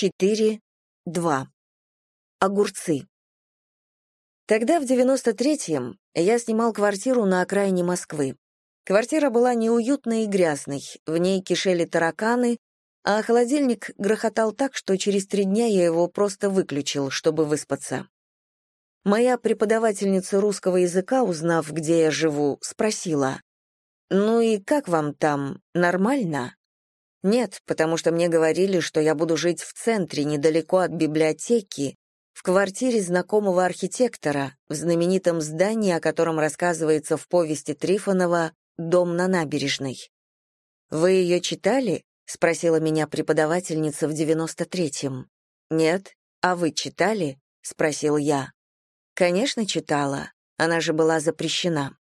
4, 2. Огурцы. Тогда, в 93-м, я снимал квартиру на окраине Москвы. Квартира была неуютной и грязной, в ней кишели тараканы, а холодильник грохотал так, что через три дня я его просто выключил, чтобы выспаться. Моя преподавательница русского языка, узнав, где я живу, спросила, «Ну и как вам там, нормально?» «Нет, потому что мне говорили, что я буду жить в центре, недалеко от библиотеки, в квартире знакомого архитектора, в знаменитом здании, о котором рассказывается в повести Трифонова «Дом на набережной». «Вы ее читали?» — спросила меня преподавательница в девяносто третьем. «Нет. А вы читали?» — спросил я. «Конечно, читала. Она же была запрещена».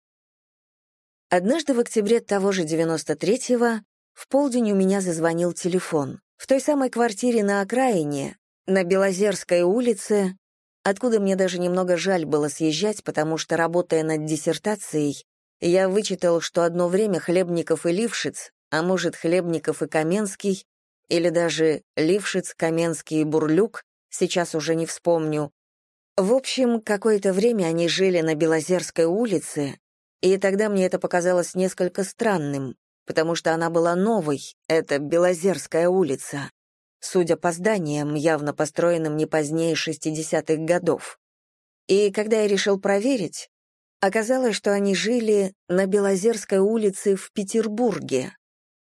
Однажды в октябре того же девяносто третьего в полдень у меня зазвонил телефон. В той самой квартире на окраине, на Белозерской улице, откуда мне даже немного жаль было съезжать, потому что, работая над диссертацией, я вычитал, что одно время Хлебников и Лившиц, а может, Хлебников и Каменский, или даже Лившиц, Каменский и Бурлюк, сейчас уже не вспомню. В общем, какое-то время они жили на Белозерской улице, и тогда мне это показалось несколько странным, потому что она была новой, это Белозерская улица судя по зданиям, явно построенным не позднее 60-х годов. И когда я решил проверить, оказалось, что они жили на Белозерской улице в Петербурге,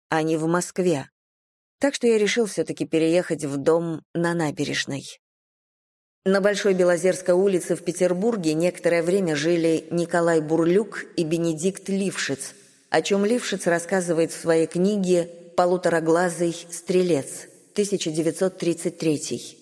а не в Москве. Так что я решил все-таки переехать в дом на набережной. На Большой Белозерской улице в Петербурге некоторое время жили Николай Бурлюк и Бенедикт Лившиц, о чем Лившиц рассказывает в своей книге «Полутораглазый стрелец». 1933.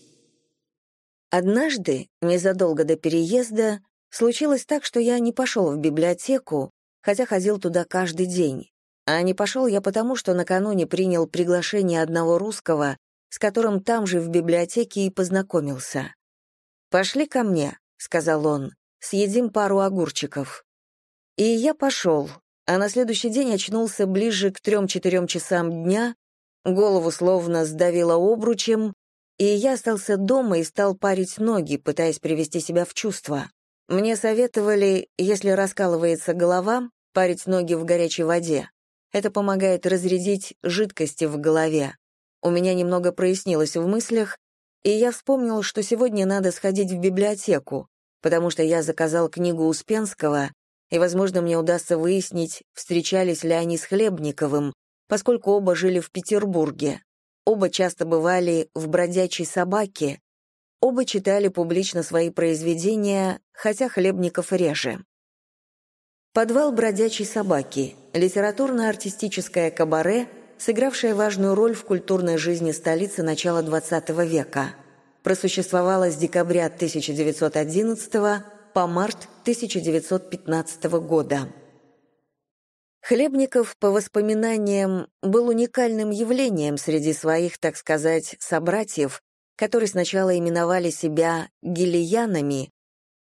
Однажды, незадолго до переезда, случилось так, что я не пошел в библиотеку, хотя ходил туда каждый день. А не пошел я потому, что накануне принял приглашение одного русского, с которым там же в библиотеке и познакомился. «Пошли ко мне», — сказал он, — «съедим пару огурчиков». И я пошел, а на следующий день очнулся ближе к трем-четырем часам дня Голову словно сдавило обручем, и я остался дома и стал парить ноги, пытаясь привести себя в чувство. Мне советовали, если раскалывается голова, парить ноги в горячей воде. Это помогает разрядить жидкости в голове. У меня немного прояснилось в мыслях, и я вспомнил, что сегодня надо сходить в библиотеку, потому что я заказал книгу Успенского, и, возможно, мне удастся выяснить, встречались ли они с Хлебниковым, поскольку оба жили в Петербурге. Оба часто бывали в «Бродячей собаке», оба читали публично свои произведения, хотя Хлебников реже. «Подвал бродячей собаки» — литературно-артистическое кабаре, сыгравшее важную роль в культурной жизни столицы начала XX века. Просуществовало с декабря 1911 по март 1915 года. Хлебников, по воспоминаниям, был уникальным явлением среди своих, так сказать, собратьев, которые сначала именовали себя гелиянами,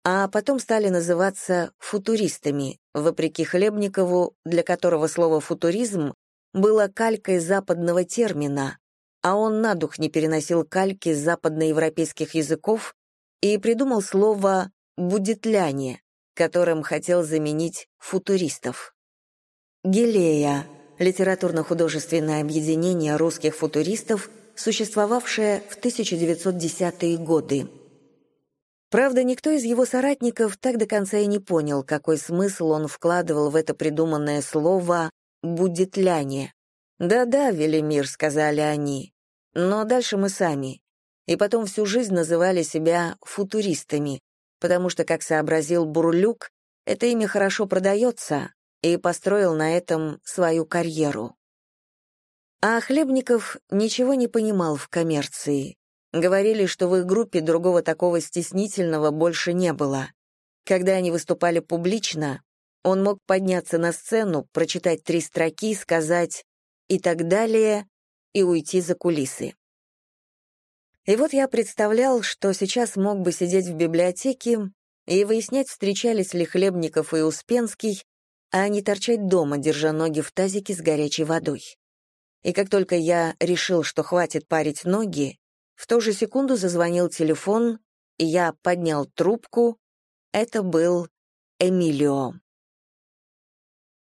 а потом стали называться футуристами, вопреки Хлебникову, для которого слово «футуризм» было калькой западного термина, а он на дух не переносил кальки западноевропейских языков и придумал слово «будетляне», которым хотел заменить футуристов. Гелея – литературно-художественное объединение русских футуристов, существовавшее в 1910-е годы. Правда, никто из его соратников так до конца и не понял, какой смысл он вкладывал в это придуманное слово «будетляне». «Да-да, Велимир», — сказали они, — «но дальше мы сами». И потом всю жизнь называли себя футуристами, потому что, как сообразил Бурлюк, это имя хорошо продается, и построил на этом свою карьеру. А Хлебников ничего не понимал в коммерции. Говорили, что в их группе другого такого стеснительного больше не было. Когда они выступали публично, он мог подняться на сцену, прочитать три строки, сказать «и так далее» и уйти за кулисы. И вот я представлял, что сейчас мог бы сидеть в библиотеке и выяснять, встречались ли Хлебников и Успенский, а не торчать дома, держа ноги в тазике с горячей водой. И как только я решил, что хватит парить ноги, В ту же секунду зазвонил телефон, и я поднял трубку. Это был Эмилио.